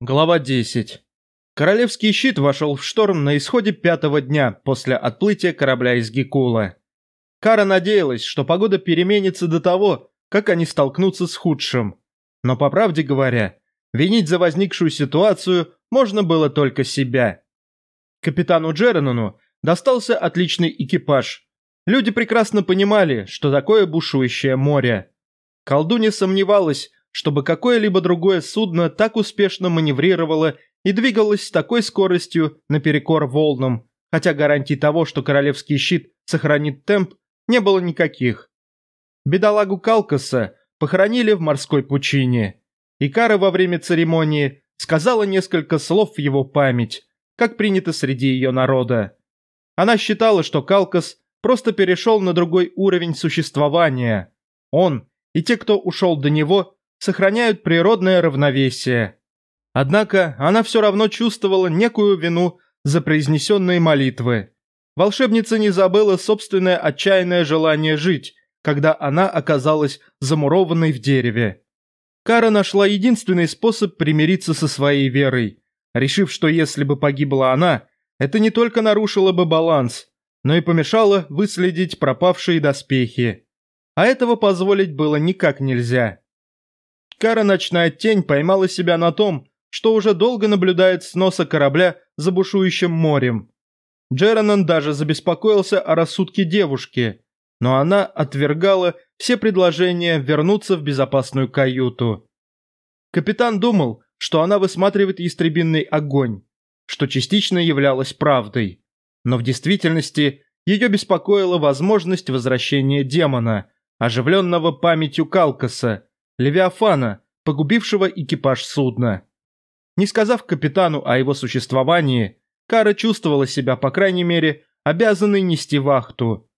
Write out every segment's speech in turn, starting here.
Глава 10. Королевский щит вошел в шторм на исходе пятого дня после отплытия корабля из Гекула. Кара надеялась, что погода переменится до того, как они столкнутся с худшим. Но по правде говоря, винить за возникшую ситуацию можно было только себя. Капитану Джеранону достался отличный экипаж. Люди прекрасно понимали, что такое бушующее море. Колдунья сомневалась, чтобы какое-либо другое судно так успешно маневрировало и двигалось с такой скоростью наперекор волнам, хотя гарантий того, что королевский щит сохранит темп, не было никаких. Бедолагу Калкаса похоронили в морской пучине, и Кара во время церемонии сказала несколько слов в его память, как принято среди ее народа. Она считала, что Калкас просто перешел на другой уровень существования. Он и те, кто ушел до него, сохраняют природное равновесие. Однако она все равно чувствовала некую вину за произнесенные молитвы. Волшебница не забыла собственное отчаянное желание жить, когда она оказалась замурованной в дереве. Кара нашла единственный способ примириться со своей верой, решив, что если бы погибла она, это не только нарушило бы баланс, но и помешало выследить пропавшие доспехи. А этого позволить было никак нельзя. Кара Ночная Тень поймала себя на том, что уже долго наблюдает с носа корабля за бушующим морем. Джеранан даже забеспокоился о рассудке девушки, но она отвергала все предложения вернуться в безопасную каюту. Капитан думал, что она высматривает истребинный огонь, что частично являлось правдой. Но в действительности ее беспокоила возможность возвращения демона, оживленного памятью Калкаса, Левиафана, погубившего экипаж судна. Не сказав капитану о его существовании, Кара чувствовала себя, по крайней мере, обязанной нести вахту.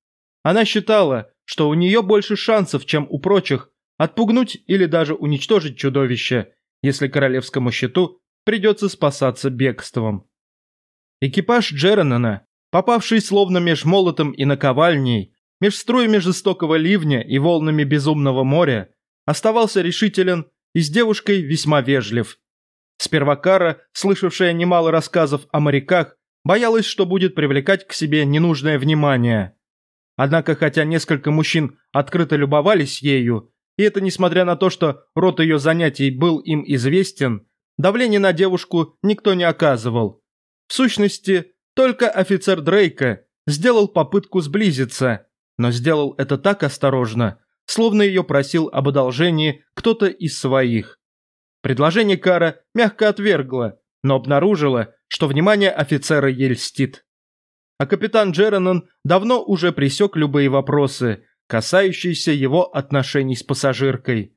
Она считала, что у нее больше шансов, чем у прочих, отпугнуть или даже уничтожить чудовище, если королевскому щиту придется спасаться бегством. Экипаж Джеранана, попавший словно меж молотом и наковальней, меж струями жестокого ливня и волнами безумного моря, оставался решителен и с девушкой весьма вежлив. Сперва Кара, слышавшая немало рассказов о моряках, боялась, что будет привлекать к себе ненужное внимание. Однако, хотя несколько мужчин открыто любовались ею, и это несмотря на то, что род ее занятий был им известен, давление на девушку никто не оказывал. В сущности, только офицер Дрейка сделал попытку сблизиться, но сделал это так осторожно, словно ее просил об одолжении кто-то из своих. Предложение Кара мягко отвергла, но обнаружила, что внимание офицера ей льстит. А капитан Джеранон давно уже пресек любые вопросы, касающиеся его отношений с пассажиркой.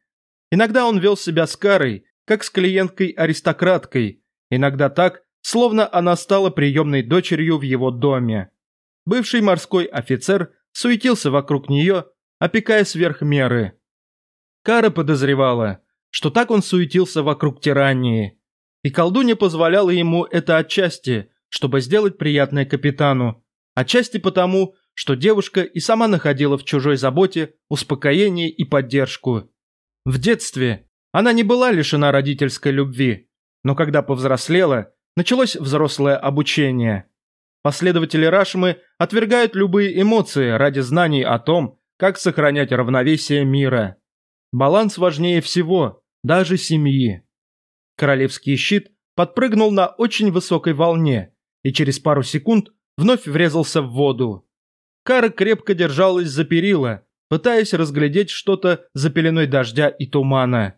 Иногда он вел себя с Карой, как с клиенткой-аристократкой, иногда так, словно она стала приемной дочерью в его доме. Бывший морской офицер суетился вокруг нее, опекая сверх меры. Кара подозревала, что так он суетился вокруг тирании, и колдунья позволяла ему это отчасти, чтобы сделать приятное капитану, отчасти потому, что девушка и сама находила в чужой заботе успокоение и поддержку. В детстве она не была лишена родительской любви, но когда повзрослела, началось взрослое обучение. Последователи Рашмы отвергают любые эмоции ради знаний о том, как сохранять равновесие мира. Баланс важнее всего, даже семьи. Королевский щит подпрыгнул на очень высокой волне и через пару секунд вновь врезался в воду. Кара крепко держалась за перила, пытаясь разглядеть что-то за пеленой дождя и тумана.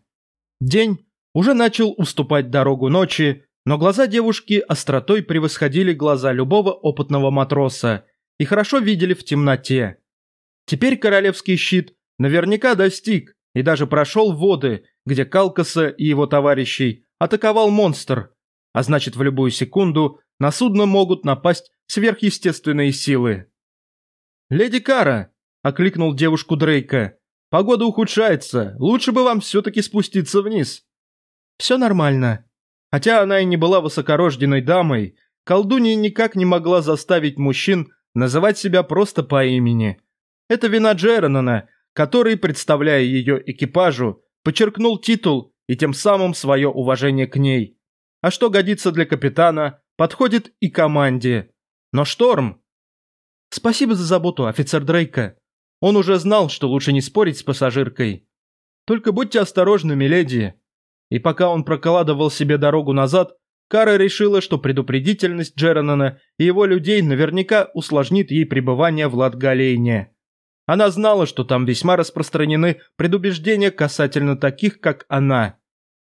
День уже начал уступать дорогу ночи, но глаза девушки остротой превосходили глаза любого опытного матроса и хорошо видели в темноте. Теперь королевский щит наверняка достиг и даже прошел воды, где Калкаса и его товарищей атаковал монстр, а значит в любую секунду на судно могут напасть сверхъестественные силы. «Леди Кара!» – окликнул девушку Дрейка. «Погода ухудшается, лучше бы вам все-таки спуститься вниз». «Все нормально». Хотя она и не была высокорожденной дамой, колдунья никак не могла заставить мужчин называть себя просто по имени – это вина Джеранона, который, представляя ее экипажу, подчеркнул титул и тем самым свое уважение к ней. а что годится для капитана, подходит и команде. Но Шторм... Спасибо за заботу, офицер Дрейка. Он уже знал, что лучше не спорить с пассажиркой. Только будьте осторожны, миледи. И пока он прокладывал себе дорогу назад, Кара решила, что предупредительность Джеранона и его людей наверняка усложнит ей пребывание в Латгалейне. Она знала, что там весьма распространены предубеждения касательно таких, как она.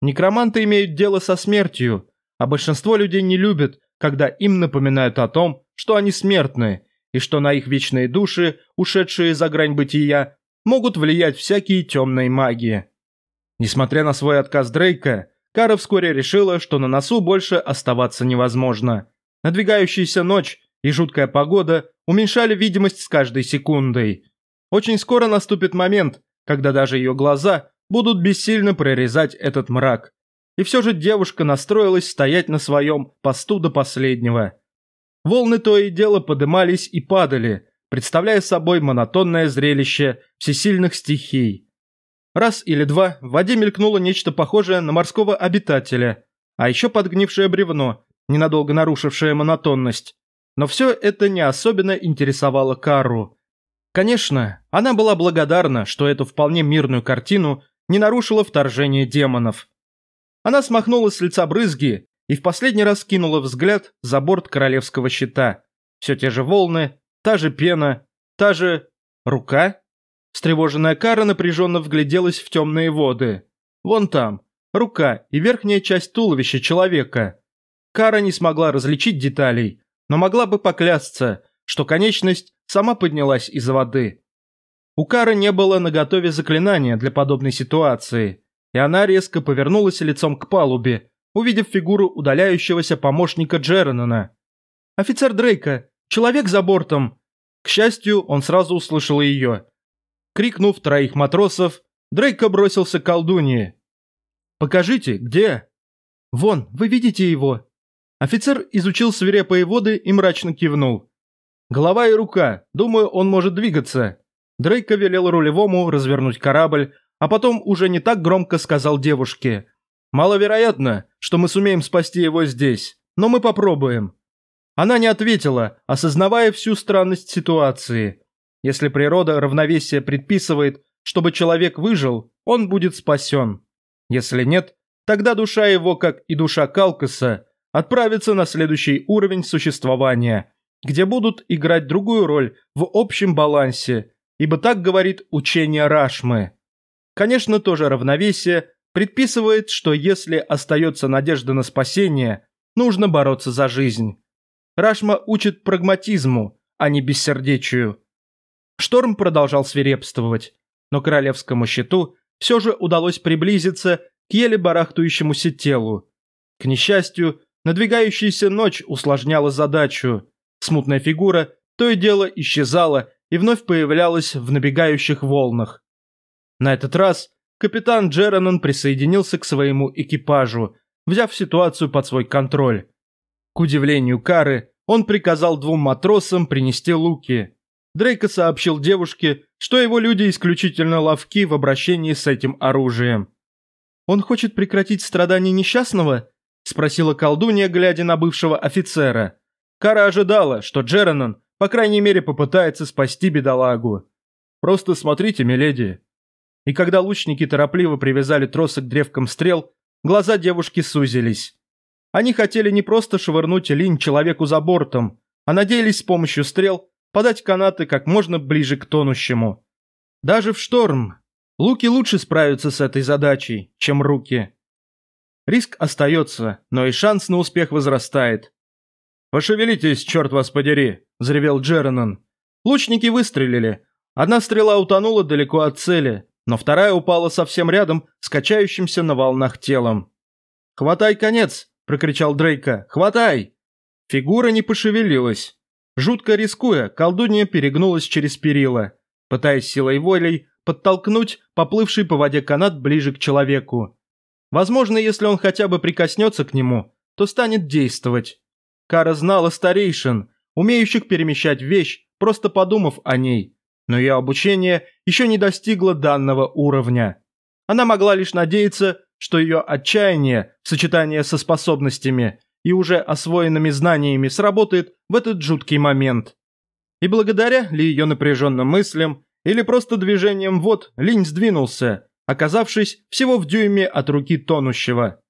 Некроманты имеют дело со смертью, а большинство людей не любят, когда им напоминают о том, что они смертны, и что на их вечные души, ушедшие за грань бытия, могут влиять всякие темные магии. Несмотря на свой отказ Дрейка, Кара вскоре решила, что на носу больше оставаться невозможно. Надвигающаяся ночь и жуткая погода уменьшали видимость с каждой секундой. Очень скоро наступит момент, когда даже ее глаза будут бессильно прорезать этот мрак. И все же девушка настроилась стоять на своем посту до последнего. Волны то и дело подымались и падали, представляя собой монотонное зрелище всесильных стихий. Раз или два в воде мелькнуло нечто похожее на морского обитателя, а еще подгнившее бревно, ненадолго нарушившее монотонность. Но все это не особенно интересовало Кару. Конечно, она была благодарна, что эту вполне мирную картину не нарушило вторжение демонов. Она смахнула с лица брызги и в последний раз кинула взгляд за борт королевского щита. Все те же волны, та же пена, та же... рука? Встревоженная Кара напряженно вгляделась в темные воды. Вон там, рука и верхняя часть туловища человека. Кара не смогла различить деталей, но могла бы поклясться, что конечность сама поднялась из воды. У Кары не было наготове заклинания для подобной ситуации, и она резко повернулась лицом к палубе, увидев фигуру удаляющегося помощника Джеронона. «Офицер Дрейка! Человек за бортом!» К счастью, он сразу услышал ее Крикнув троих матросов, Дрейко бросился к колдунье. «Покажите, где?» «Вон, вы видите его?» Офицер изучил свирепые воды и мрачно кивнул. «Голова и рука. Думаю, он может двигаться». Дрейко велел рулевому развернуть корабль, а потом уже не так громко сказал девушке. «Маловероятно, что мы сумеем спасти его здесь, но мы попробуем». Она не ответила, осознавая всю странность ситуации. Если природа равновесия предписывает, чтобы человек выжил, он будет спасен. Если нет, тогда душа его, как и душа Калкаса, отправится на следующий уровень существования, где будут играть другую роль в общем балансе, ибо так говорит учение Рашмы. Конечно, тоже равновесие предписывает, что если остается надежда на спасение, нужно бороться за жизнь. Рашма учит прагматизму, а не бессердечию. Шторм продолжал свирепствовать, но королевскому щиту все же удалось приблизиться к еле барахтающемуся телу. К несчастью, надвигающаяся ночь усложняла задачу. Смутная фигура то и дело исчезала и вновь появлялась в набегающих волнах. На этот раз капитан Джеранон присоединился к своему экипажу, взяв ситуацию под свой контроль. К удивлению Кары, он приказал двум матросам принести луки. Дрейко сообщил девушке, что его люди исключительно ловки в обращении с этим оружием. «Он хочет прекратить страдания несчастного?» – спросила колдунья, глядя на бывшего офицера. Кара ожидала, что Джеранон, по крайней мере, попытается спасти бедолагу. «Просто смотрите, миледи». И когда лучники торопливо привязали тросы к древкам стрел, глаза девушки сузились. Они хотели не просто швырнуть линь человеку за бортом, а надеялись с помощью стрел подать канаты как можно ближе к тонущему. Даже в шторм луки лучше справятся с этой задачей, чем руки. Риск остается, но и шанс на успех возрастает. «Пошевелитесь, черт вас подери!» – взревел Джеранон. Лучники выстрелили. Одна стрела утонула далеко от цели, но вторая упала совсем рядом с качающимся на волнах телом. «Хватай конец!» – прокричал Дрейка. «Хватай!» Фигура не пошевелилась. Жутко рискуя, колдунья перегнулась через перила, пытаясь силой волей подтолкнуть поплывший по воде канат ближе к человеку. Возможно, если он хотя бы прикоснется к нему, то станет действовать. Кара знала старейшин, умеющих перемещать вещь, просто подумав о ней, но ее обучение еще не достигло данного уровня. Она могла лишь надеяться, что ее отчаяние в сочетании со способностями и уже освоенными знаниями сработает в этот жуткий момент. И благодаря ли ее напряженным мыслям, или просто движением вод Линь сдвинулся, оказавшись всего в дюйме от руки тонущего.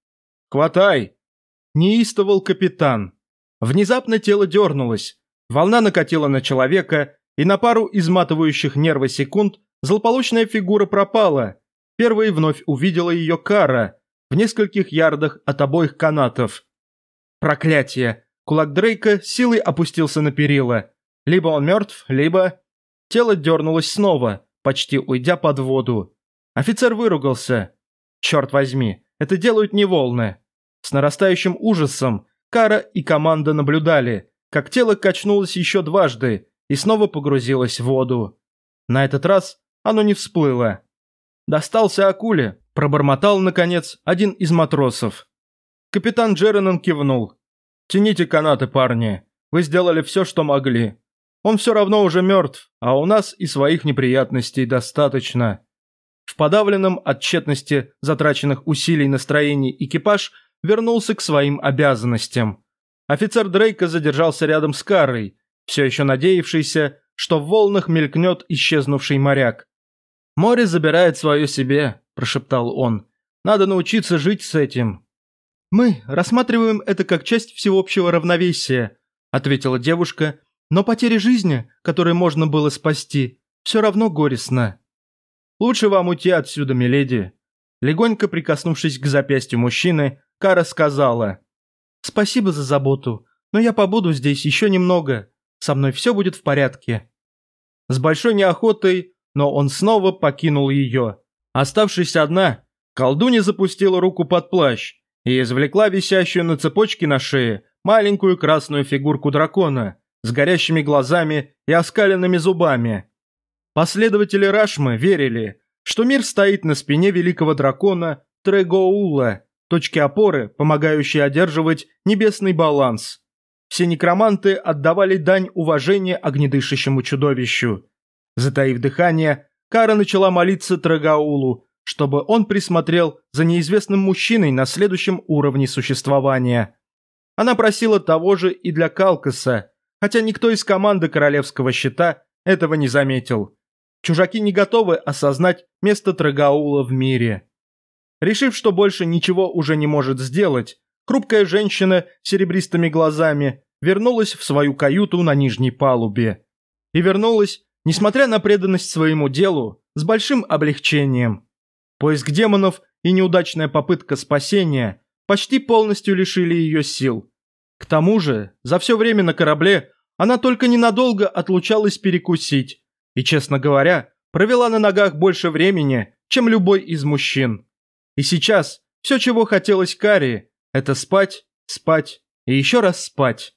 «Хватай!» – неистовал капитан. Внезапно тело дернулось, волна накатила на человека, и на пару изматывающих нервы секунд злополучная фигура пропала. Первой вновь увидела ее Кара в нескольких ярдах от обоих канатов. Проклятие! Кулак Дрейка силой опустился на перила. Либо он мертв, либо... Тело дернулось снова, почти уйдя под воду. Офицер выругался. Черт возьми, это делают не волны. С нарастающим ужасом Кара и команда наблюдали, как тело качнулось еще дважды и снова погрузилось в воду. На этот раз оно не всплыло. «Достался акуле», – пробормотал, наконец, один из матросов. Капитан Джеренон кивнул. «Тяните канаты, парни. Вы сделали все, что могли. Он все равно уже мертв, а у нас и своих неприятностей достаточно». В подавленном от тщетности затраченных усилий настроении экипаж вернулся к своим обязанностям. Офицер Дрейка задержался рядом с Карой, все еще надеявшийся, что в волнах мелькнет исчезнувший моряк. «Море забирает свое себе», – прошептал он. «Надо научиться жить с этим». «Мы рассматриваем это как часть всеобщего равновесия», – ответила девушка, «но потеря жизни, которую можно было спасти, все равно горестно». «Лучше вам уйти отсюда, миледи». Легонько прикоснувшись к запястью мужчины, Кара сказала. «Спасибо за заботу, но я побуду здесь еще немного. Со мной все будет в порядке». С большой неохотой, но он снова покинул ее. Оставшись одна, колдунья запустила руку под плащ и извлекла висящую на цепочке на шее маленькую красную фигурку дракона с горящими глазами и оскаленными зубами. Последователи Рашмы верили, что мир стоит на спине великого дракона Трегоула, точки опоры, помогающей одерживать небесный баланс. Все некроманты отдавали дань уважения огнедышащему чудовищу. Затаив дыхание, Кара начала молиться Трагаулу, чтобы он присмотрел за неизвестным мужчиной на следующем уровне существования. Она просила того же и для Калкаса, хотя никто из команды Королевского Щита этого не заметил. Чужаки не готовы осознать место Трагаула в мире. Решив, что больше ничего уже не может сделать, хрупкая женщина с серебристыми глазами вернулась в свою каюту на нижней палубе. И вернулась, несмотря на преданность своему делу, с большим облегчением. Поиск демонов и неудачная попытка спасения почти полностью лишили ее сил. К тому же, за все время на корабле она только ненадолго отлучалась перекусить, и, честно говоря, провела на ногах больше времени, чем любой из мужчин. И сейчас все, чего хотелось Кари, это спать, спать и еще раз спать.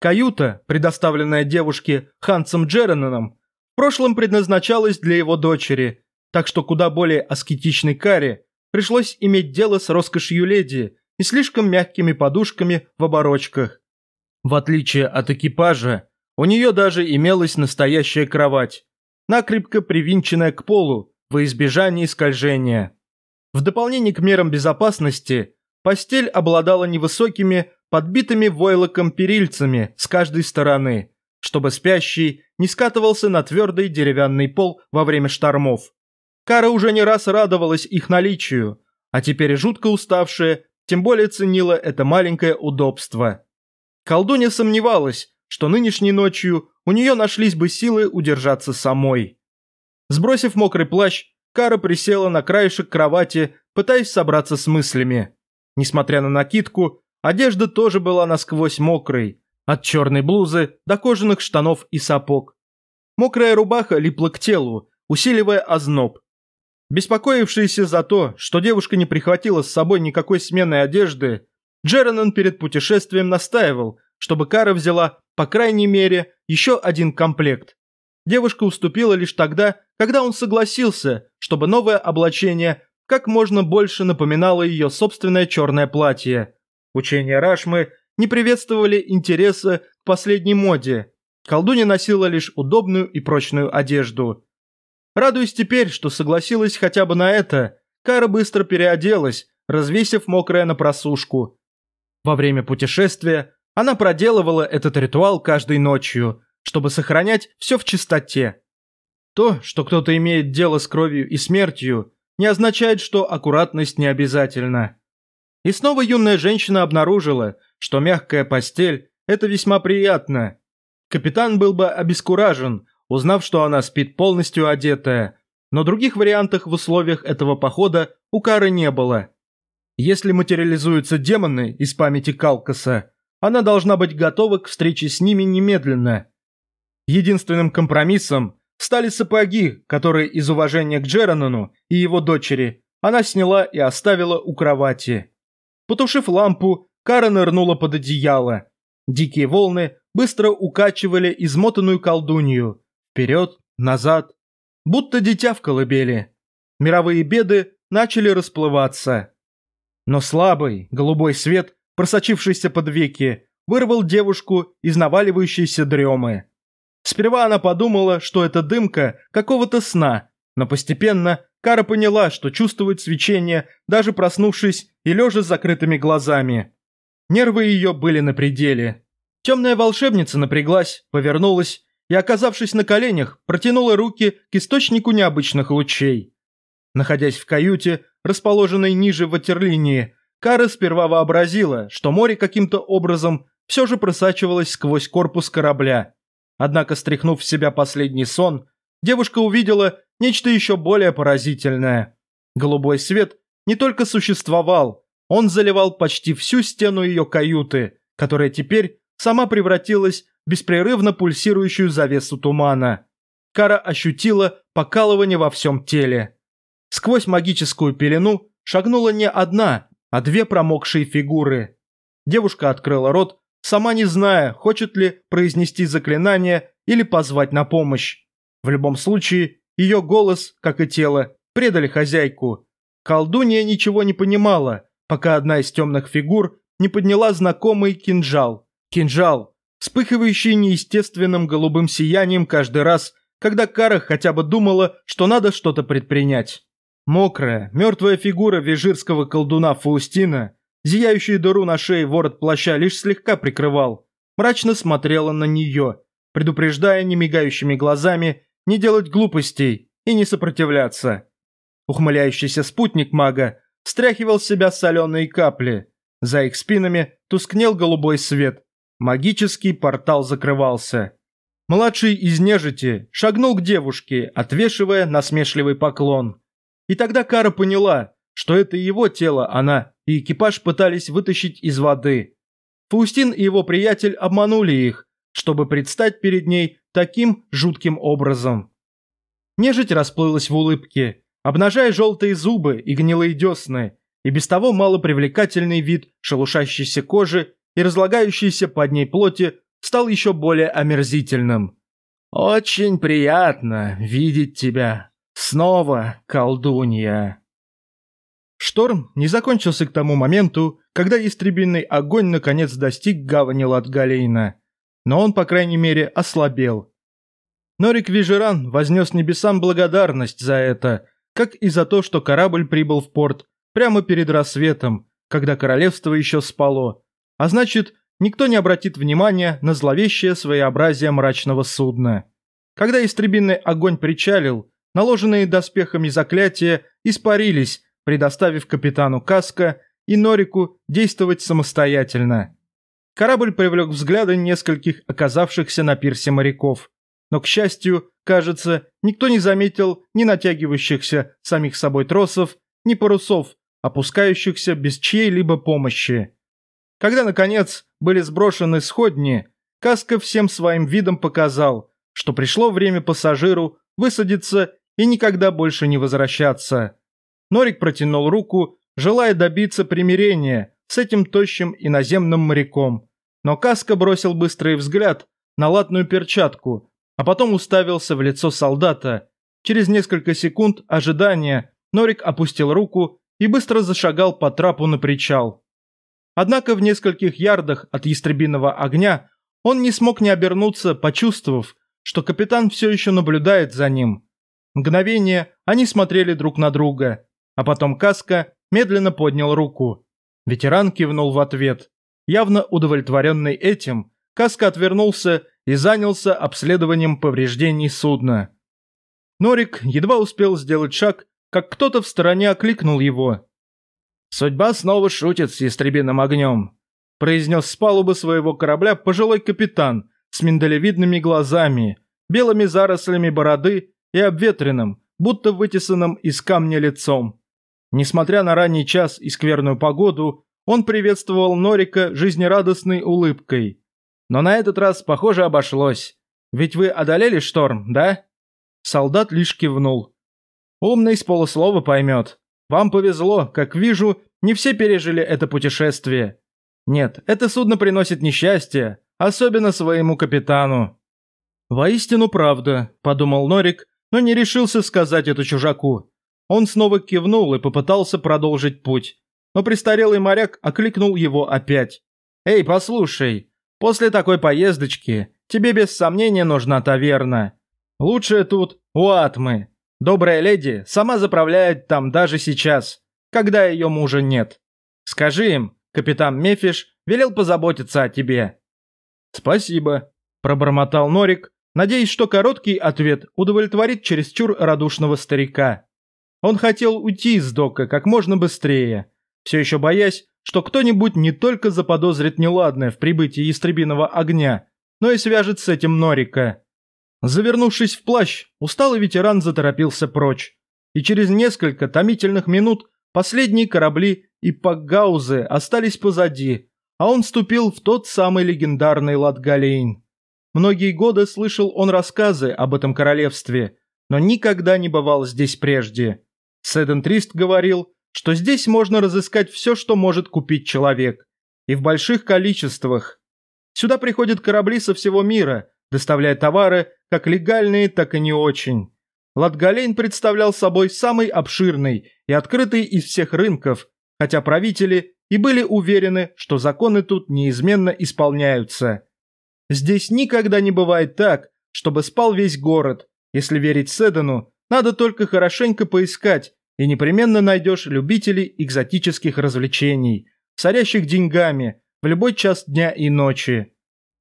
Каюта, предоставленная девушке Хансом Джереноном, в прошлом предназначалась для его дочери, так что куда более аскетичной Кари пришлось иметь дело с роскошью леди и слишком мягкими подушками в оборочках. В отличие от экипажа, у нее даже имелась настоящая кровать, накрепко привинченная к полу во избежание скольжения. В дополнение к мерам безопасности, постель обладала невысокими, подбитыми войлоком перильцами с каждой стороны, чтобы спящий не скатывался на твердый деревянный пол во время штормов. Кара уже не раз радовалась их наличию, а теперь жутко уставшая, тем более ценила это маленькое удобство. Колдунья сомневалась, что нынешней ночью у нее нашлись бы силы удержаться самой. Сбросив мокрый плащ, Кара присела на краешек кровати, пытаясь собраться с мыслями. Несмотря на накидку, одежда тоже была насквозь мокрой, от черной блузы до кожаных штанов и сапог. Мокрая рубаха липла к телу, усиливая озноб. Беспокоившийся за то, что девушка не прихватила с собой никакой сменной одежды, Джеренон перед путешествием настаивал, чтобы Кара взяла по крайней мере, еще один комплект. Девушка уступила лишь тогда, когда он согласился, чтобы новое облачение как можно больше напоминало ее собственное черное платье. Учения Рашмы не приветствовали интереса к последней моде. Колдунья носила лишь удобную и прочную одежду. Радуясь теперь, что согласилась хотя бы на это, Кара быстро переоделась, развесив мокрое на просушку. Во время путешествия она проделывала этот ритуал каждой ночью, чтобы сохранять все в чистоте. То, что кто-то имеет дело с кровью и смертью, не означает, что аккуратность не обязательна. И снова юная женщина обнаружила, что мягкая постель – это весьма приятно. Капитан был бы обескуражен, узнав, что она спит полностью одетая, но других вариантов в условиях этого похода у Кары не было. Если материализуются демоны из памяти Калкаса, она должна быть готова к встрече с ними немедленно. Единственным компромиссом стали сапоги, которые из уважения к Джеранону и его дочери она сняла и оставила у кровати. Потушив лампу, Кара нырнула под одеяло. Дикие волны быстро укачивали измотанную колдунью. Вперед, назад. Будто дитя в колыбели. Мировые беды начали расплываться. Но слабый, голубой свет, просочившийся под веки, вырвал девушку из наваливающейся дремы. Сперва она подумала, что это дымка какого-то сна, но постепенно Кара поняла, что чувствует свечение, даже проснувшись и лежа с закрытыми глазами. Нервы ее были на пределе. Темная волшебница напряглась, повернулась и, оказавшись на коленях, протянула руки к источнику необычных лучей. Находясь в каюте, расположенной ниже ватерлинии, Кара сперва вообразила, что море каким-то образом все же просачивалось сквозь корпус корабля. Однако, стряхнув в себя последний сон, девушка увидела нечто еще более поразительное. Голубой свет не только существовал, он заливал почти всю стену ее каюты, которая теперь сама превратилась в беспрерывно пульсирующую завесу тумана. Кара ощутила покалывание во всем теле. Сквозь магическую пелену шагнула не одна, а две промокшие фигуры. Девушка открыла рот, сама не зная, хочет ли произнести заклинание или позвать на помощь. В любом случае, ее голос, как и тело, предали хозяйку. Колдунья ничего не понимала, пока одна из темных фигур не подняла знакомый кинжал. Кинжал, вспыхивающий неестественным голубым сиянием каждый раз, когда Кара хотя бы думала, что надо что-то предпринять. Мокрая, мертвая фигура вежирского колдуна Фаустина, зияющую дыру на шее ворот плаща лишь слегка прикрывал, мрачно смотрела на нее, предупреждая немигающими глазами не делать глупостей и не сопротивляться. Ухмыляющийся спутник мага стряхивал с себя соленые капли. За их спинами тускнел голубой свет. Магический портал закрывался. Младший из нежити шагнул к девушке, отвешивая насмешливый поклон. И тогда Кара поняла, что это его тело она и экипаж пытались вытащить из воды. Фаустин и его приятель обманули их, чтобы предстать перед ней таким жутким образом. Нежить расплылась в улыбке, обнажая желтые зубы и гнилые десны, и без того малопривлекательный вид шелушащейся кожи и разлагающейся под ней плоти стал еще более омерзительным. «Очень приятно видеть тебя. Снова, колдунья!» Шторм не закончился к тому моменту, когда истребинный огонь наконец достиг гавани Латгалейна. Но он, по крайней мере, ослабел. Норик Вижеран вознес небесам благодарность за это, как и за то, что корабль прибыл в порт прямо перед рассветом, когда королевство еще спало. А значит, никто не обратит внимания на зловещее своеобразие мрачного судна. Когда истребинный огонь причалил, наложенные доспехами заклятия испарились, предоставив капитану Каска и Норику действовать самостоятельно. Корабль привлек взгляды нескольких оказавшихся на пирсе моряков. Но, к счастью, кажется, никто не заметил ни натягивающихся самих собой тросов, ни парусов, опускающихся без чьей-либо помощи. Когда, наконец, были сброшены сходни, Каска всем своим видом показал, что пришло время пассажиру высадиться и никогда больше не возвращаться. Норик протянул руку, желая добиться примирения с этим тощим иноземным моряком. Но Каска бросил быстрый взгляд на латную перчатку, а потом уставился в лицо солдата. Через несколько секунд ожидания Норик опустил руку и быстро зашагал по трапу на причал. Однако в нескольких ярдах от ястребиного огня он не смог не обернуться, почувствовав, что капитан все еще наблюдает за ним. Мгновение они смотрели друг на друга, а потом Каска медленно поднял руку. Ветеран кивнул в ответ. Явно удовлетворенный этим, Каска отвернулся и занялся обследованием повреждений судна. Норик едва успел сделать шаг, как кто-то в стороне окликнул его. «Судьба снова шутит с ястребиным огнем», – произнес с палубы своего корабля пожилой капитан с миндалевидными глазами, белыми зарослями бороды и обветренным, будто вытесанным из камня лицом. Несмотря на ранний час и скверную погоду, он приветствовал Норика жизнерадостной улыбкой. Но на этот раз, похоже, обошлось. Ведь вы одолели шторм, да? Солдат лишь кивнул. Умный с полуслова поймет. Вам повезло, как вижу, не все пережили это путешествие. Нет, это судно приносит несчастье, особенно своему капитану. Воистину правда, подумал Норик, но не решился сказать это чужаку. Он снова кивнул и попытался продолжить путь. Но престарелый моряк окликнул его опять. «Эй, послушай, после такой поездочки тебе без сомнения нужна таверна. Лучшее тут у Атмы. Добрая леди сама заправляет там даже сейчас, когда ее мужа нет. Скажи им, капитан Мефиш велел позаботиться о тебе». «Спасибо», – пробормотал Норик, надеясь, что короткий ответ удовлетворит чересчур радушного старика. Он хотел уйти из дока как можно быстрее, все еще боясь, что кто-нибудь не только заподозрит неладное в прибытии истребиного огня, но и свяжет с этим Норика. Завернувшись в плащ, усталый ветеран заторопился прочь, и через несколько томительных минут последние корабли и пакгаузы остались позади, а он вступил в тот самый легендарный Латгалейн. Многие годы слышал он рассказы об этом королевстве, но никогда не бывал здесь прежде. Сэдден Трист говорил, что здесь можно разыскать все, что может купить человек. И в больших количествах. Сюда приходят корабли со всего мира, доставляя товары, как легальные, так и не очень. Латгалейн представлял собой самый обширный и открытый из всех рынков, хотя правители и были уверены, что законы тут неизменно исполняются. Здесь никогда не бывает так, чтобы спал весь город. Если верить Седану, надо только хорошенько поискать, и непременно найдешь любителей экзотических развлечений, сорящих деньгами в любой час дня и ночи.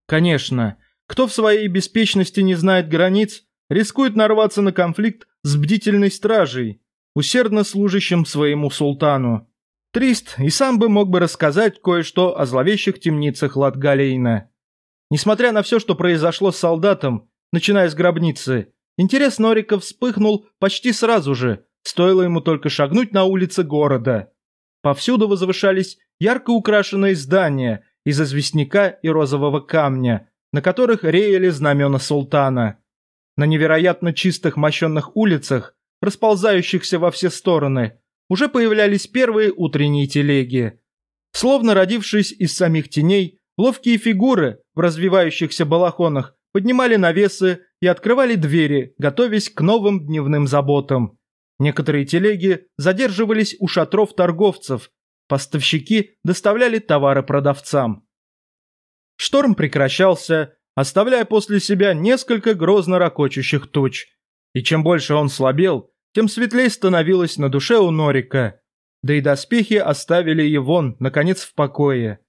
Конечно, кто в своей беспечности не знает границ, рискует нарваться на конфликт с бдительной стражей, усердно служащим своему султану. Трист и сам бы мог бы рассказать кое-что о зловещих темницах Латгалейна. Несмотря на все, что произошло с солдатом, начиная с гробницы, Интерес Норика вспыхнул почти сразу же, стоило ему только шагнуть на улицы города. Повсюду возвышались ярко украшенные здания из известняка и розового камня, на которых реяли знамена султана. На невероятно чистых мощенных улицах, расползающихся во все стороны, уже появлялись первые утренние телеги. Словно родившись из самих теней, ловкие фигуры в развивающихся балахонах поднимали навесы и открывали двери, готовясь к новым дневным заботам. Некоторые телеги задерживались у шатров торговцев, поставщики доставляли товары продавцам. Шторм прекращался, оставляя после себя несколько грозно ракочущих туч. И чем больше он слабел, тем светлее становилось на душе у Норика. Да и доспехи оставили его, наконец, в покое.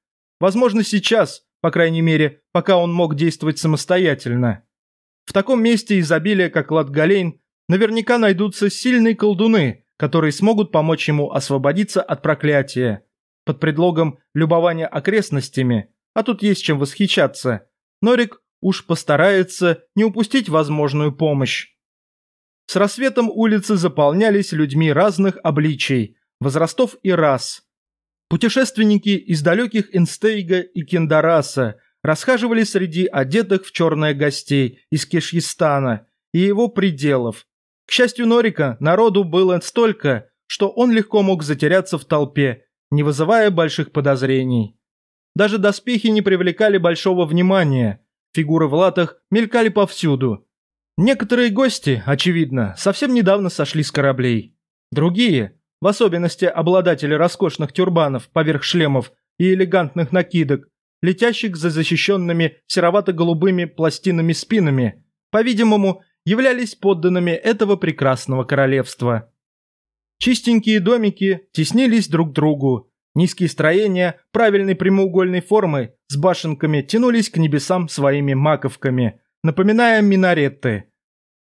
Возможно, сейчас, по крайней мере, пока он мог действовать самостоятельно. В таком месте изобилия, как Латгалейн, наверняка найдутся сильные колдуны, которые смогут помочь ему освободиться от проклятия. Под предлогом любования окрестностями, а тут есть чем восхищаться, Норик уж постарается не упустить возможную помощь. С рассветом улицы заполнялись людьми разных обличий, возрастов и рас. Путешественники из далеких Инстейга и Кендараса расхаживали среди одетых в черное гостей из Кишьестана и его пределов. К счастью Норика, народу было столько, что он легко мог затеряться в толпе, не вызывая больших подозрений. Даже доспехи не привлекали большого внимания, фигуры в латах мелькали повсюду. Некоторые гости, очевидно, совсем недавно сошли с кораблей. Другие, в особенности обладатели роскошных тюрбанов поверх шлемов и элегантных накидок, летящих за защищенными серовато-голубыми пластинами спинами, по-видимому, являлись подданными этого прекрасного королевства. Чистенькие домики теснились друг к другу. Низкие строения правильной прямоугольной формы с башенками тянулись к небесам своими маковками, напоминая минареты.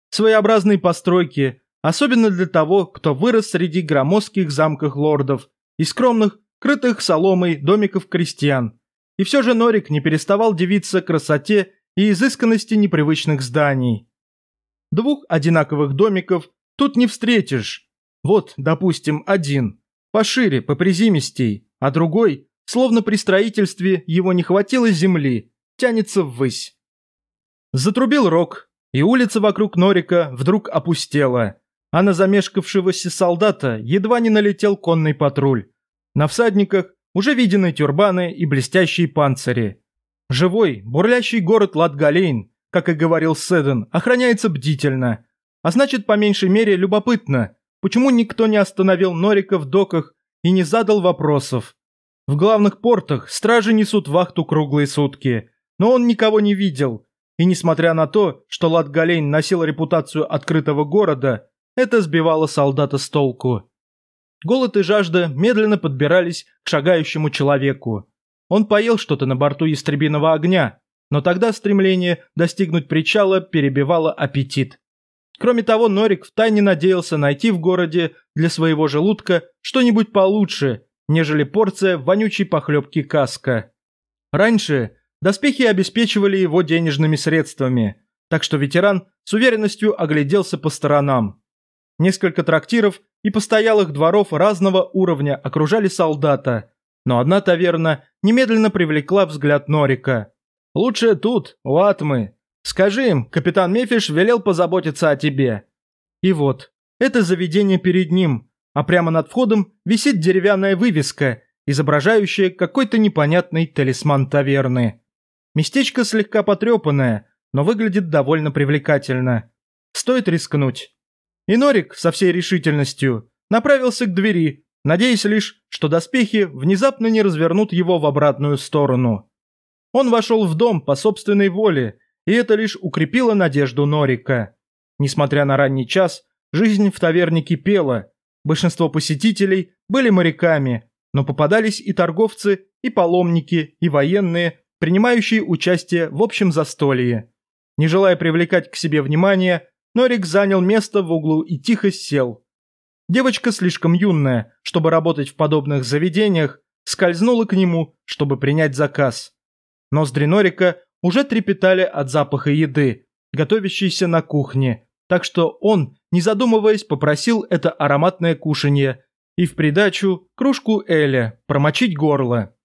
Своеобразные постройки, особенно для того, кто вырос среди громоздких замков лордов и скромных, крытых соломой домиков крестьян. И все же Норик не переставал дивиться красоте и изысканности непривычных зданий. Двух одинаковых домиков тут не встретишь. Вот, допустим, один, пошире, попризимистей, а другой, словно при строительстве его не хватило земли, тянется ввысь. Затрубил рог, и улица вокруг Норика вдруг опустела, а на замешкавшегося солдата едва не налетел конный патруль. На всадниках уже видены тюрбаны и блестящие панцири. Живой, бурлящий город Латгалейн, как и говорил Седен, охраняется бдительно. А значит, по меньшей мере, любопытно, почему никто не остановил Норика в доках и не задал вопросов. В главных портах стражи несут вахту круглые сутки, но он никого не видел. И несмотря на то, что Латгалейн носил репутацию открытого города, это сбивало солдата с толку. Голод и жажда медленно подбирались к шагающему человеку. Он поел что-то на борту ястребиного огня, но тогда стремление достигнуть причала перебивало аппетит. Кроме того, Норик втайне надеялся найти в городе для своего желудка что-нибудь получше, нежели порция вонючей похлебки каска. Раньше доспехи обеспечивали его денежными средствами, так что ветеран с уверенностью огляделся по сторонам. Несколько трактиров и постоялых дворов разного уровня окружали солдата, но одна таверна немедленно привлекла взгляд Норика. «Лучше тут, у Атмы. Скажи им, капитан Мефиш велел позаботиться о тебе». И вот, это заведение перед ним, а прямо над входом висит деревянная вывеска, изображающая какой-то непонятный талисман таверны. Местечко слегка потрепанное, но выглядит довольно привлекательно. Стоит рискнуть. И Норик со всей решительностью направился к двери, надеясь лишь, что доспехи внезапно не развернут его в обратную сторону. Он вошел в дом по собственной воле, и это лишь укрепило надежду Норика. Несмотря на ранний час, жизнь в таверне кипела. Большинство посетителей были моряками, но попадались и торговцы, и паломники, и военные, принимающие участие в общем застолье. Не желая привлекать к себе внимание, Норик занял место в углу и тихо сел. Девочка слишком юная, чтобы работать в подобных заведениях, скользнула к нему, чтобы принять заказ. Ноздри Норика уже трепетали от запаха еды, готовящейся на кухне, так что он, не задумываясь, попросил это ароматное кушанье и в придачу кружку Эля промочить горло.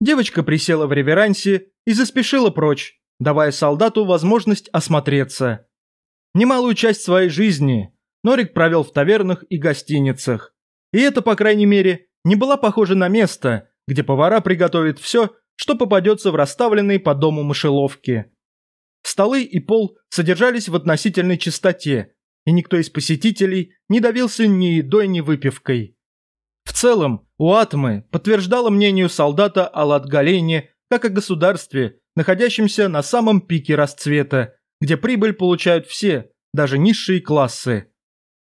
Девочка присела в реверансе и заспешила прочь, давая солдату возможность осмотреться. Немалую часть своей жизни Норик провел в тавернах и гостиницах. И это, по крайней мере, не было похоже на место, где повара приготовят все, что попадется в расставленные по дому мышеловки. Столы и пол содержались в относительной чистоте, и никто из посетителей не давился ни едой, ни выпивкой. В целом, у Атмы подтверждало мнению солдата о Латгалене как о государстве, находящемся на самом пике расцвета, где прибыль получают все, даже низшие классы.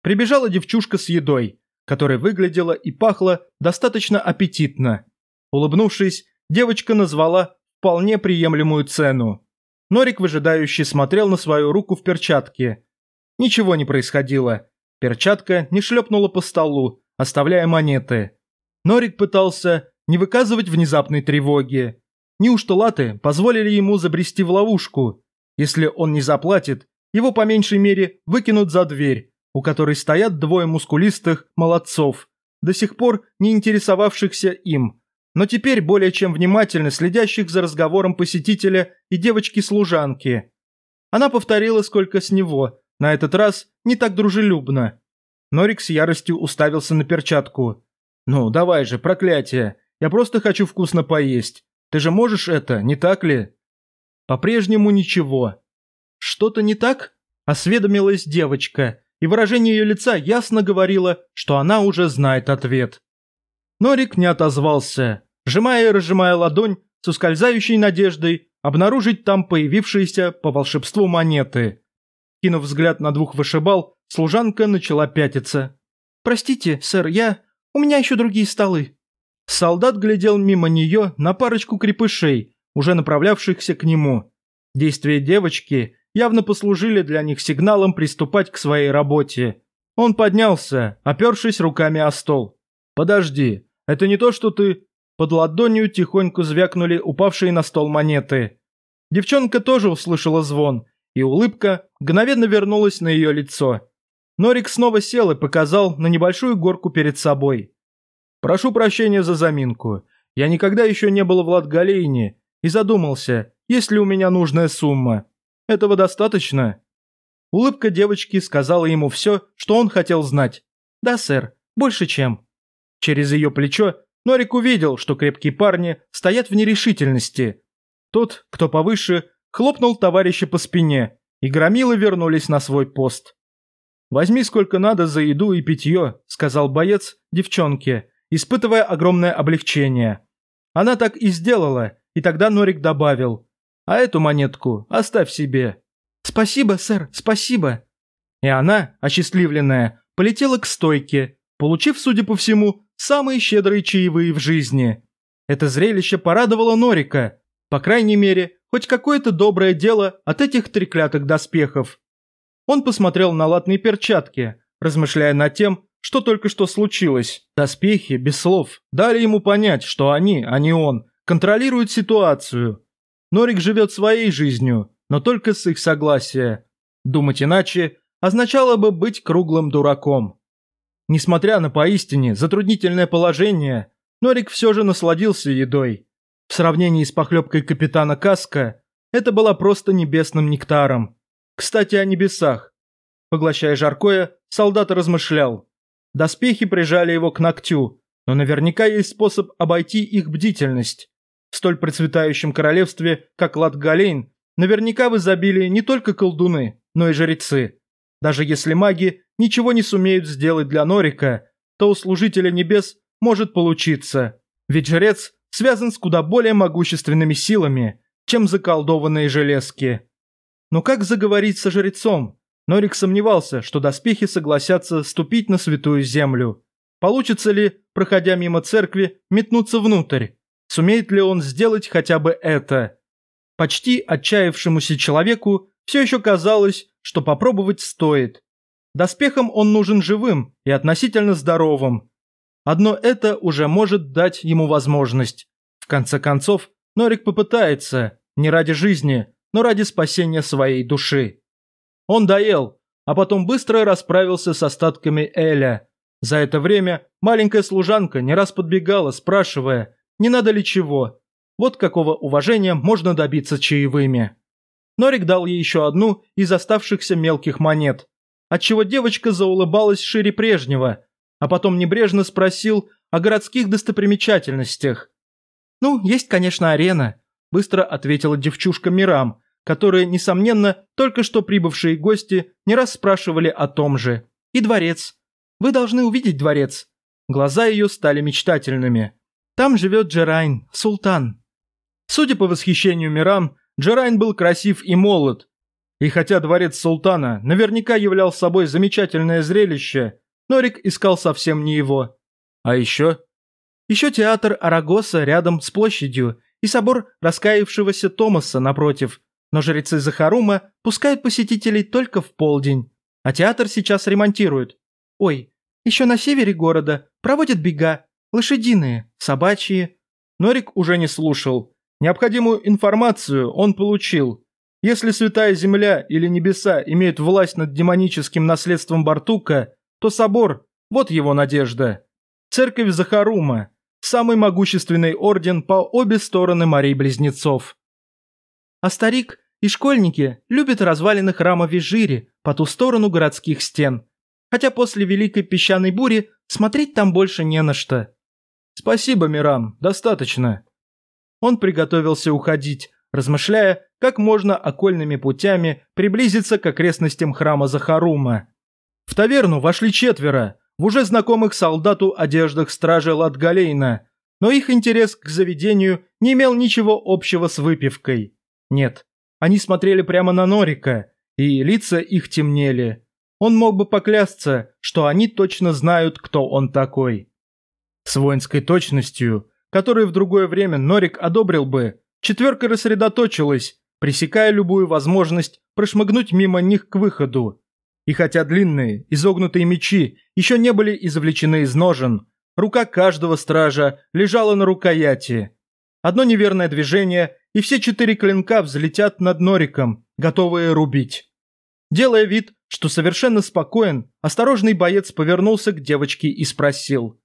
Прибежала девчушка с едой, которая выглядела и пахла достаточно аппетитно. Улыбнувшись, девочка назвала вполне приемлемую цену. Норик выжидающе смотрел на свою руку в перчатке. Ничего не происходило. Перчатка не шлепнула по столу, оставляя монеты. Норик пытался не выказывать внезапной тревоги. Неужто латы позволили ему забрести в ловушку? Если он не заплатит, его по меньшей мере выкинут за дверь, у которой стоят двое мускулистых молодцов, до сих пор не интересовавшихся им, но теперь более чем внимательно следящих за разговором посетителя и девочки-служанки. Она повторила, сколько с него, на этот раз не так дружелюбно. Норик с яростью уставился на перчатку. «Ну, давай же, проклятие, я просто хочу вкусно поесть. Ты же можешь это, не так ли?» По-прежнему ничего. «Что-то не так?» – осведомилась девочка, и выражение ее лица ясно говорило, что она уже знает ответ. Норик не отозвался, сжимая и разжимая ладонь с ускользающей надеждой обнаружить там появившиеся по волшебству монеты. Кинув взгляд на двух вышибал, служанка начала пятиться. Простите, сэр, я... У меня еще другие столы». Солдат глядел мимо нее на парочку крепышей, уже направлявшихся к нему. Действия девочки явно послужили для них сигналом приступать к своей работе. Он поднялся, опершись руками о стол. «Подожди, это не то, что ты...» Под ладонью тихонько звякнули упавшие на стол монеты. Девчонка тоже услышала звон, и улыбка мгновенно вернулась на ее лицо. Норик снова сел и показал на небольшую горку перед собой. «Прошу прощения за заминку. Я никогда еще не был в Латгалейне и задумался, есть ли у меня нужная сумма. Этого достаточно?» Улыбка девочки сказала ему все, что он хотел знать. «Да, сэр, больше чем». Через ее плечо Норик увидел, что крепкие парни стоят в нерешительности. Тот, кто повыше, хлопнул товарища по спине, и громилы вернулись на свой пост. «Возьми сколько надо за еду и питье», — сказал боец девчонке, испытывая огромное облегчение. Она так и сделала, и тогда Норик добавил, «А эту монетку оставь себе». «Спасибо, сэр, спасибо». И она, осчастливленная, полетела к стойке, получив, судя по всему, самые щедрые чаевые в жизни. Это зрелище порадовало Норика. По крайней мере, хоть какое-то доброе дело от этих треклятых доспехов. Он посмотрел на латные перчатки, размышляя над тем, что только что случилось. Доспехи, без слов, дали ему понять, что они, а не он, контролируют ситуацию. Норик живет своей жизнью, но только с их согласия. Думать иначе означало бы быть круглым дураком. Несмотря на поистине затруднительное положение, Норик все же насладился едой. В сравнении с похлебкой капитана Каска, это была просто небесным нектаром. Кстати, о небесах. Поглощая жаркое, солдат размышлял. Доспехи прижали его к ногтю, но наверняка есть способ обойти их бдительность. В столь процветающем королевстве, как Латгалейн, наверняка в изобилии не только колдуны, но и жрецы. Даже если маги ничего не сумеют сделать для Норика, то у служителя небес может получиться. Ведь жрец связан с куда более могущественными силами, чем заколдованные железки. Но как заговорить со жрецом? Норик сомневался, что доспехи согласятся ступить на святую землю. Получится ли, проходя мимо церкви, метнуться внутрь? Сумеет ли он сделать хотя бы это? Почти отчаявшемуся человеку все еще казалось, что попробовать стоит. Доспехом он нужен живым и относительно здоровым. Одно это уже может дать ему возможность. В конце концов, Норик попытается, не ради жизни, но ради спасения своей души. Он доел, а потом быстро расправился с остатками Эля. За это время маленькая служанка не раз подбегала, спрашивая, не надо ли чего. Вот какого уважения можно добиться чаевыми. Норик дал ей еще одну из оставшихся мелких монет, отчего девочка заулыбалась шире прежнего, а потом небрежно спросил о городских достопримечательностях. «Ну, есть, конечно, арена», – быстро ответила девчушка Мирам, которые, несомненно, только что прибывшие гости не раз спрашивали о том же. «И дворец. Вы должны увидеть дворец». Глаза ее стали мечтательными. «Там живет Джерайн, султан». Судя по восхищению Мирам, Джерайн был красив и молод. И хотя дворец султана наверняка являл собой замечательное зрелище, Норик искал совсем не его. А еще... Еще театр Арагоса рядом с площадью и собор раскаявшегося Томаса напротив, но жрецы Захарума пускают посетителей только в полдень, а театр сейчас ремонтируют. Ой, еще на севере города проводят бега, лошадиные, собачьи. Норик уже не слушал. Необходимую информацию он получил. Если Святая Земля или Небеса имеют власть над демоническим наследством Бартука, то собор – вот его надежда. Церковь Захарума – самый могущественный орден по обе стороны морей-близнецов. А старик и школьники любят развалины храма Вижири по ту сторону городских стен. Хотя после Великой Песчаной Бури смотреть там больше не на что. Спасибо, Мирам, достаточно. Он приготовился уходить, размышляя, как можно окольными путями приблизиться к окрестностям храма Захарума. В таверну вошли четверо, в уже знакомых солдату одеждах стражи Латгалейна, но их интерес к заведению не имел ничего общего с выпивкой. Нет, они смотрели прямо на Норика, и лица их темнели. он мог бы поклясться, что они точно знают, кто он такой. С воинской точностью, которую в другое время Норик одобрил бы, четверка рассредоточилась, пресекая любую возможность прошмыгнуть мимо них к выходу. И хотя длинные, изогнутые мечи еще не были извлечены из ножен, рука каждого стража лежала на рукояти. Одно неверное движение, и все четыре клинка взлетят над Нориком, готовые рубить. Делая вид, что совершенно спокоен, осторожный боец повернулся к девочке и спросил.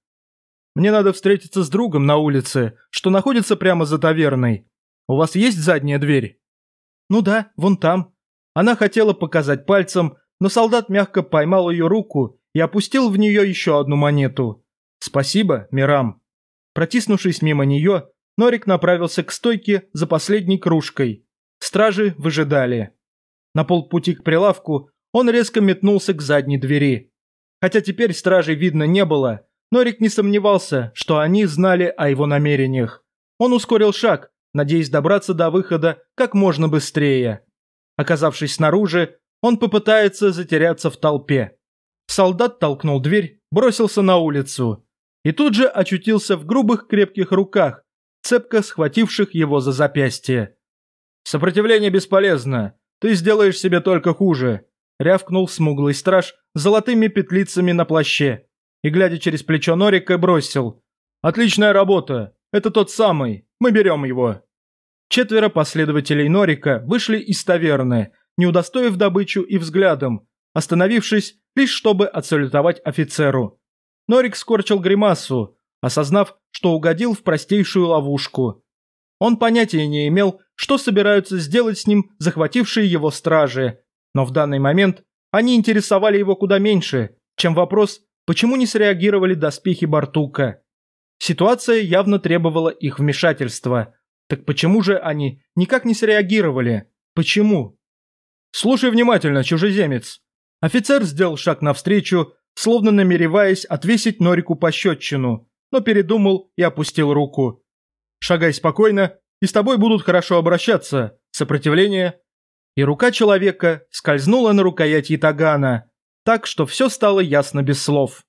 «Мне надо встретиться с другом на улице, что находится прямо за таверной. У вас есть задняя дверь?» «Ну да, вон там». Она хотела показать пальцем, но солдат мягко поймал ее руку и опустил в нее еще одну монету. «Спасибо, Мирам». Протиснувшись мимо нее, Норик направился к стойке за последней кружкой. Стражи выжидали. На полпути к прилавку он резко метнулся к задней двери. Хотя теперь стражей видно не было, Норик не сомневался, что они знали о его намерениях. Он ускорил шаг, надеясь добраться до выхода как можно быстрее. Оказавшись снаружи, он попытается затеряться в толпе. Солдат толкнул дверь, бросился на улицу. И тут же очутился в грубых крепких руках, цепко схвативших его за запястье. «Сопротивление бесполезно. Ты сделаешь себе только хуже», — рявкнул смуглый страж с золотыми петлицами на плаще. И, глядя через плечо Норика, бросил. «Отличная работа. Это тот самый. Мы берем его». Четверо последователей Норика вышли из таверны, не удостоив добычу и взглядом, остановившись лишь чтобы отсалютовать офицеру. Норик скорчил гримасу, осознав, что угодил в простейшую ловушку. Он понятия не имел, что собираются сделать с ним захватившие его стражи, но в данный момент они интересовали его куда меньше, чем вопрос, почему не среагировали доспехи Бартука. Ситуация явно требовала их вмешательства. Так почему же они никак не среагировали? Почему? «Слушай внимательно, чужеземец!» Офицер сделал шаг навстречу, словно намереваясь отвесить Норику пощечину, но передумал и опустил руку. «Шагай спокойно, и с тобой будут хорошо обращаться. Сопротивление...» И рука человека скользнула на рукоять ятагана, так что все стало ясно без слов.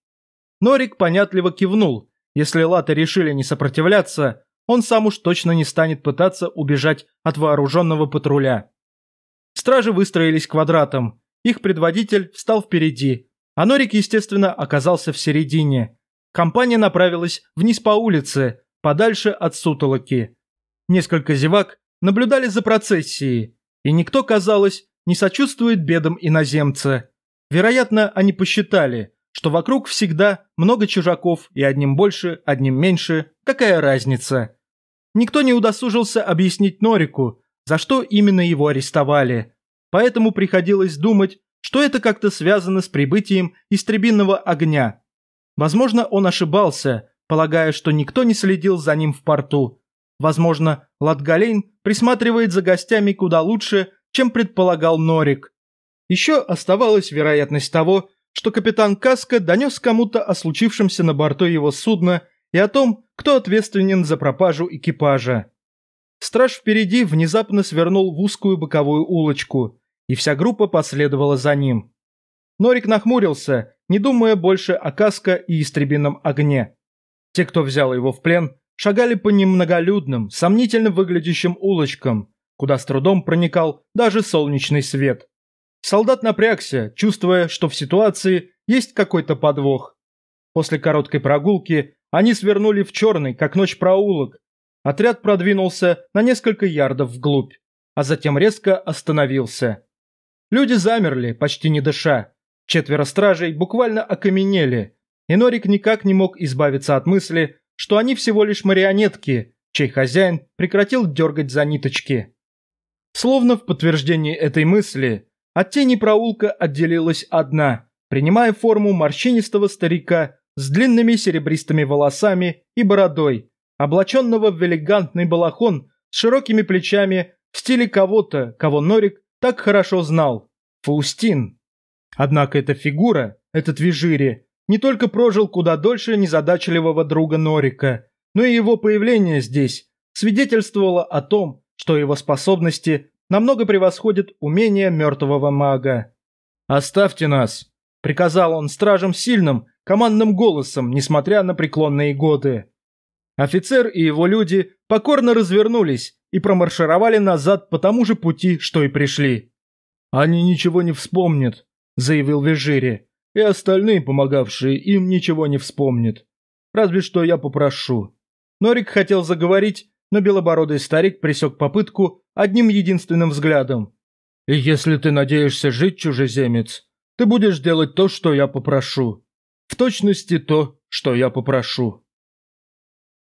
Норик понятливо кивнул. Если латы решили не сопротивляться, он сам уж точно не станет пытаться убежать от вооруженного патруля. Стражи выстроились квадратом. Их предводитель встал впереди, а Норик, естественно, оказался в середине. Компания направилась вниз по улице, подальше от сутолоки. Несколько зевак наблюдали за процессией, и никто, казалось, не сочувствует бедам иноземца. Вероятно, они посчитали, что вокруг всегда много чужаков и одним больше, одним меньше, какая разница. Никто не удосужился объяснить Норику, за что именно его арестовали. Поэтому приходилось думать, что это как-то связано с прибытием истребинного огня. Возможно, он ошибался, полагая, что никто не следил за ним в порту. Возможно, Латгалейн присматривает за гостями куда лучше, чем предполагал Норик. Еще оставалась вероятность того, что капитан Каска донес кому-то о случившемся на борту его судна и о том, кто ответственен за пропажу экипажа. Страж впереди внезапно свернул в узкую боковую улочку, и вся группа последовала за ним. Норик нахмурился, не думая больше о Каска и истребином огне. Те, кто взял его в плен, шагали по немноголюдным, сомнительно выглядящим улочкам, куда с трудом проникал даже солнечный свет. Солдат напрягся, чувствуя, что в ситуации есть какой-то подвох. После короткой прогулки они свернули в черный, как ночь проулок, Отряд продвинулся на несколько ярдов вглубь, а затем резко остановился. Люди замерли, почти не дыша. Четверо стражей буквально окаменели, и Норик никак не мог избавиться от мысли, что они всего лишь марионетки, чей хозяин прекратил дергать за ниточки. Словно в подтверждении этой мысли, от тени проулка отделилась одна, принимая форму морщинистого старика с длинными серебристыми волосами и бородой, облаченного в элегантный балахон с широкими плечами в стиле кого-то, кого Норик так хорошо знал – Фаустин. Однако эта фигура, этот Вижири, не только прожил куда дольше незадачливого друга Норика, но и его появление здесь свидетельствовало о том, что его способности намного превосходят умения мертвого мага. «Оставьте нас!» — приказал он стражам сильным, командным голосом, несмотря на преклонные годы. Офицер и его люди покорно развернулись и промаршировали назад по тому же пути, что и пришли. «Они ничего не вспомнят», — заявил Вежири, «и остальные, помогавшие им, ничего не вспомнят. Разве что я попрошу». Норик хотел заговорить, но белобородый старик пресек попытку одним единственным взглядом. «И если ты надеешься жить, чужеземец, ты будешь делать то, что я попрошу. В точности то, что я попрошу».